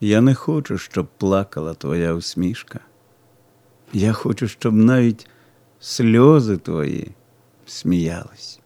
Я не хочу, щоб плакала твоя усмішка. Я хочу, щоб навіть сльози твої сміялись.